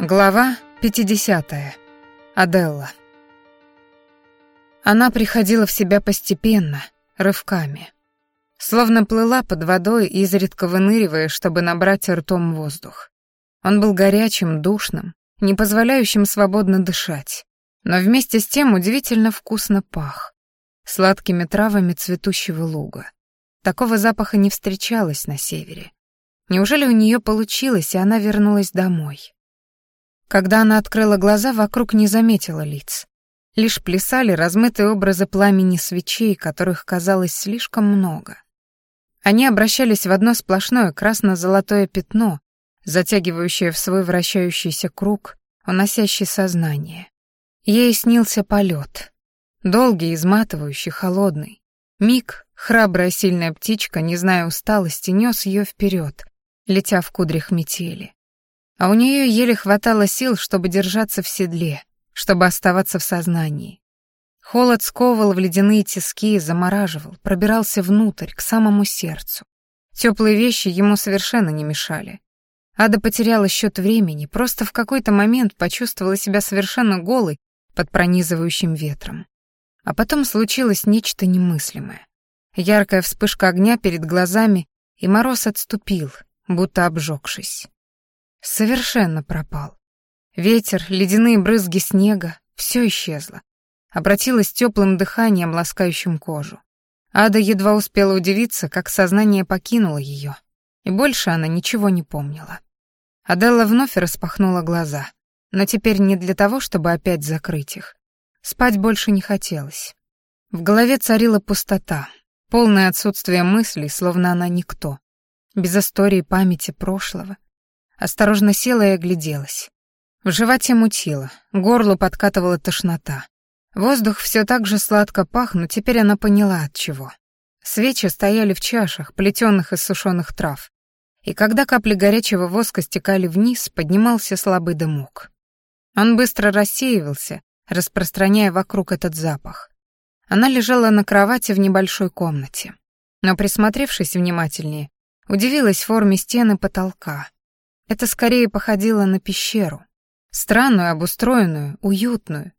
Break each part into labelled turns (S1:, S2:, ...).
S1: Глава 50. Аделла. Она приходила в себя постепенно, рывками. Словно плыла под водой, изредка выныривая, чтобы набрать ртом воздух. Он был горячим, душным, не позволяющим свободно дышать, но вместе с тем удивительно вкусно пах, сладкими травами цветущего луга. Такого запаха не встречалось на севере. Неужели у нее получилось, и она вернулась домой? Когда она открыла глаза, вокруг не заметила лиц. Лишь плясали размытые образы пламени свечей, которых казалось слишком много. Они обращались в одно сплошное красно-золотое пятно, затягивающее в свой вращающийся круг, уносящий сознание. Ей снился полет, долгий, изматывающий, холодный. Миг, храбрая сильная птичка, не зная усталости, нес ее вперед, летя в кудрях метели а у нее еле хватало сил, чтобы держаться в седле, чтобы оставаться в сознании. Холод сковывал в ледяные тиски, замораживал, пробирался внутрь, к самому сердцу. Теплые вещи ему совершенно не мешали. Ада потеряла счет времени, просто в какой-то момент почувствовала себя совершенно голой под пронизывающим ветром. А потом случилось нечто немыслимое. Яркая вспышка огня перед глазами, и мороз отступил, будто обжегшись. Совершенно пропал. Ветер, ледяные брызги снега — все исчезло. Обратилось теплым дыханием, ласкающим кожу. Ада едва успела удивиться, как сознание покинуло ее, и больше она ничего не помнила. Аделла вновь распахнула глаза, но теперь не для того, чтобы опять закрыть их. Спать больше не хотелось. В голове царила пустота, полное отсутствие мыслей, словно она никто, без истории памяти прошлого, Осторожно села и огляделась. В животе мутило, горлу подкатывала тошнота. Воздух все так же сладко пах, но теперь она поняла от чего. Свечи стояли в чашах, плетенных из сушеных трав. И когда капли горячего воска стекали вниз, поднимался слабый дымок. Он быстро рассеивался, распространяя вокруг этот запах. Она лежала на кровати в небольшой комнате. Но, присмотревшись внимательнее, удивилась форме стены потолка, это скорее походило на пещеру. Странную, обустроенную, уютную.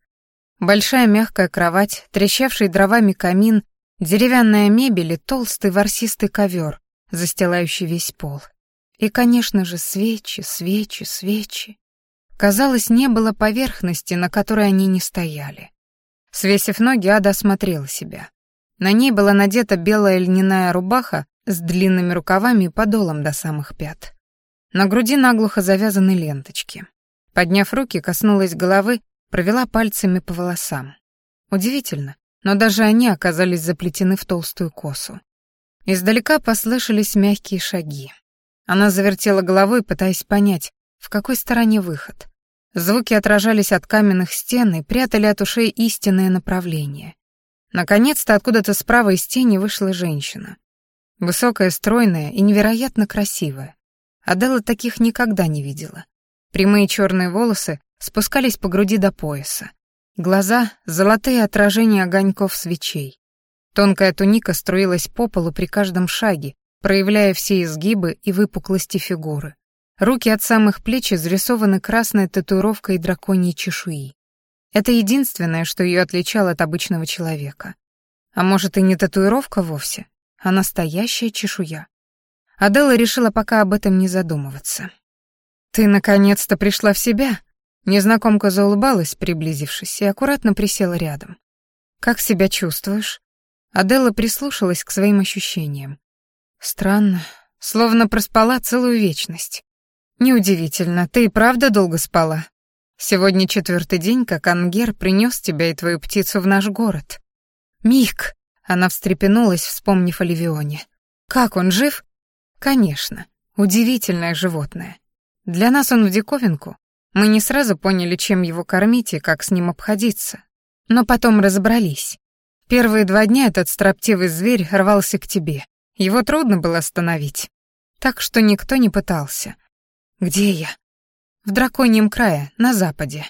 S1: Большая мягкая кровать, трещавший дровами камин, деревянная мебель и толстый ворсистый ковер, застилающий весь пол. И, конечно же, свечи, свечи, свечи. Казалось, не было поверхности, на которой они не стояли. Свесив ноги, Ада осмотрела себя. На ней была надета белая льняная рубаха с длинными рукавами и подолом до самых пят. На груди наглухо завязаны ленточки. Подняв руки, коснулась головы, провела пальцами по волосам. Удивительно, но даже они оказались заплетены в толстую косу. Издалека послышались мягкие шаги. Она завертела головой, пытаясь понять, в какой стороне выход. Звуки отражались от каменных стен и прятали от ушей истинное направление. Наконец-то откуда-то справа из тени вышла женщина. Высокая, стройная и невероятно красивая. Адела таких никогда не видела. Прямые черные волосы спускались по груди до пояса. Глаза — золотые отражения огоньков свечей. Тонкая туника струилась по полу при каждом шаге, проявляя все изгибы и выпуклости фигуры. Руки от самых плеч изрисованы красной татуировкой драконьей чешуи. Это единственное, что ее отличало от обычного человека. А может, и не татуировка вовсе, а настоящая чешуя. Адела решила пока об этом не задумываться. «Ты наконец-то пришла в себя?» Незнакомка заулыбалась, приблизившись, и аккуратно присела рядом. «Как себя чувствуешь?» Адела прислушалась к своим ощущениям. «Странно, словно проспала целую вечность. Неудивительно, ты и правда долго спала. Сегодня четвертый день, как Ангер принес тебя и твою птицу в наш город. Мик!» Она встрепенулась, вспомнив о Ливионе. «Как он жив?» Конечно, удивительное животное. Для нас он в диковинку. Мы не сразу поняли, чем его кормить и как с ним обходиться. Но потом разобрались. Первые два дня этот строптивый зверь рвался к тебе. Его трудно было остановить. Так что никто не пытался. Где я? В драконьем крае, на западе.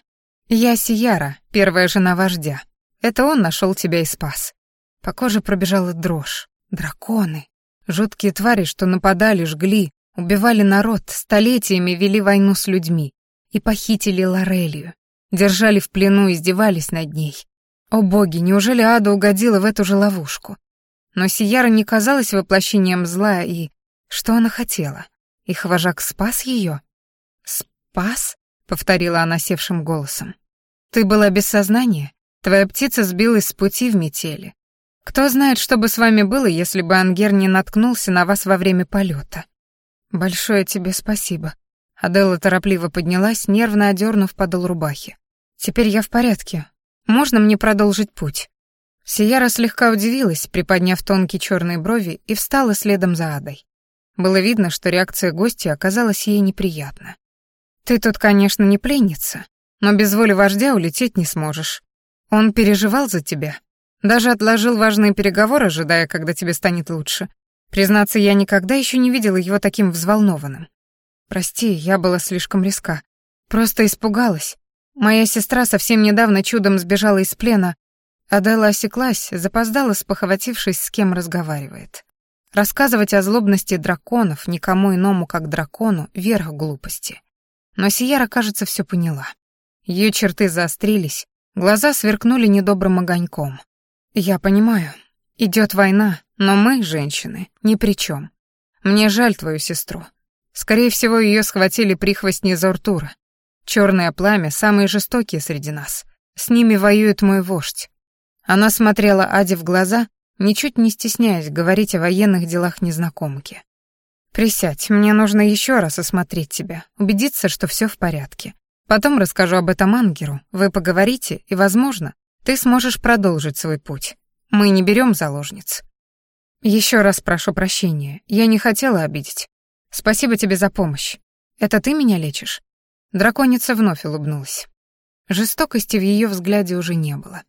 S1: Я Сияра, первая жена вождя. Это он нашел тебя и спас. По коже пробежала дрожь. Драконы. Жуткие твари, что нападали, жгли, убивали народ, столетиями вели войну с людьми. и похитили Лорелию, держали в плену, издевались над ней. О боги, неужели Ада угодила в эту же ловушку? Но Сияра не казалась воплощением зла, и... Что она хотела? Их вожак спас ее? «Спас?» — повторила она севшим голосом. «Ты была без сознания? Твоя птица сбилась с пути в метели. Кто знает, что бы с вами было, если бы Ангер не наткнулся на вас во время полета? Большое тебе спасибо. Аделла торопливо поднялась, нервно одернув подол рубахи. Теперь я в порядке. Можно мне продолжить путь? Сияра слегка удивилась, приподняв тонкие черные брови, и встала следом за Адой. Было видно, что реакция гостя оказалась ей неприятна. «Ты тут, конечно, не пленница, но без воли вождя улететь не сможешь. Он переживал за тебя, даже отложил важные переговоры, ожидая, когда тебе станет лучше. Признаться, я никогда еще не видела его таким взволнованным. Прости, я была слишком резка. Просто испугалась. Моя сестра совсем недавно чудом сбежала из плена. Адела осеклась, запоздала, спохватившись, с кем разговаривает. Рассказывать о злобности драконов никому иному, как дракону, верх глупости. Но Сияра, кажется, все поняла. Ее черты заострились, глаза сверкнули недобрым огоньком. «Я понимаю. Идет война, но мы, женщины, ни при чем. Мне жаль твою сестру. Скорее всего, ее схватили прихвостни Зортура. Черное пламя — самые жестокие среди нас. С ними воюет мой вождь». Она смотрела Аде в глаза, ничуть не стесняясь говорить о военных делах незнакомки. «Присядь, мне нужно еще раз осмотреть тебя, убедиться, что все в порядке. Потом расскажу об этом Ангеру, вы поговорите, и, возможно, ты сможешь продолжить свой путь. Мы не берем заложниц. Еще раз прошу прощения, я не хотела обидеть. Спасибо тебе за помощь. Это ты меня лечишь? Драконица вновь улыбнулась. Жестокости в ее взгляде уже не было.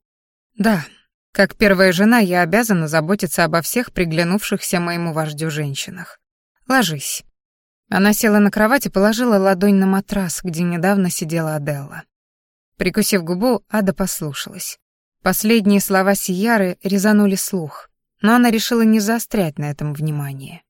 S1: Да, как первая жена я обязана заботиться обо всех приглянувшихся моему вождю женщинах. Ложись. Она села на кровать и положила ладонь на матрас, где недавно сидела Аделла. Прикусив губу, Ада послушалась. Последние слова Сияры резанули слух, но она решила не заострять на этом внимание.